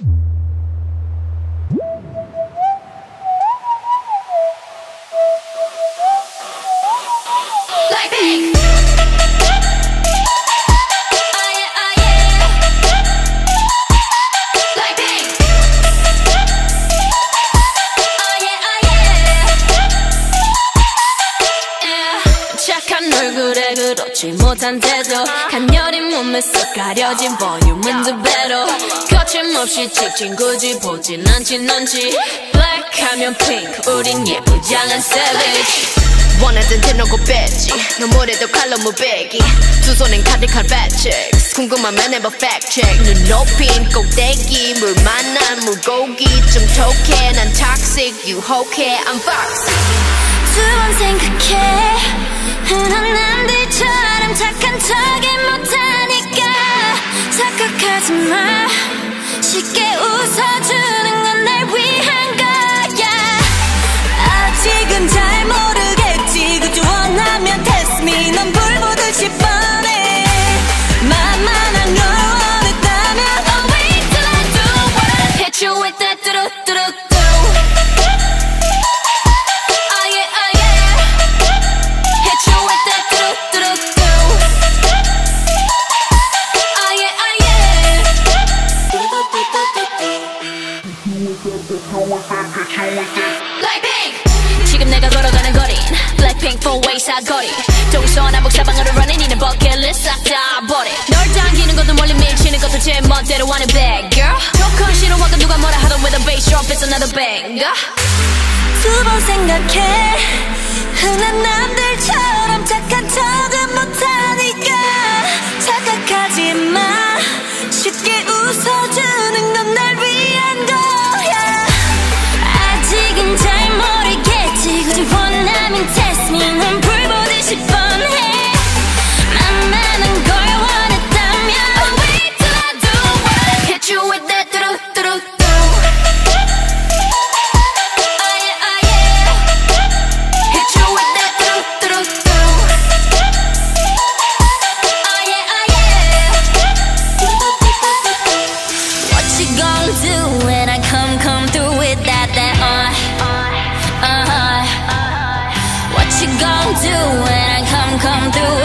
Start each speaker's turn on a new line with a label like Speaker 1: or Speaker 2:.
Speaker 1: you 그렇지 못한 태도. 간녀린 몸에 쏙 가려진 볼륨은 두 배로 거침없이 찍힌 굳이 보진 않진 않지. Black 하면 pink 우린 예쁘장한 savage.
Speaker 2: 원하던 대놓고 뺐지. 너무래도 칼로 무배기. 두 손엔 카드칼 배치ks. 궁금하면 해봐 fact check. 눈 높인 꼭대기 물 만난 물고기. 좀 톡해 난 toxic 유혹해 I'm foxy.
Speaker 1: 두번 생각해 time. 지금 내가 걸어가는 거린 Blackpink four way 사거리 동서남북 사방으로 running 이는 버킷리스트 싹다 버려 널 당기는 것도 멀리 밀치는 것도 제 멋대로 하는 bad girl 조건 싫어하고 누가 뭐라 하던 with a bass drop it's another banger 두 번 생각해 흔한 남들 do when I come, come through.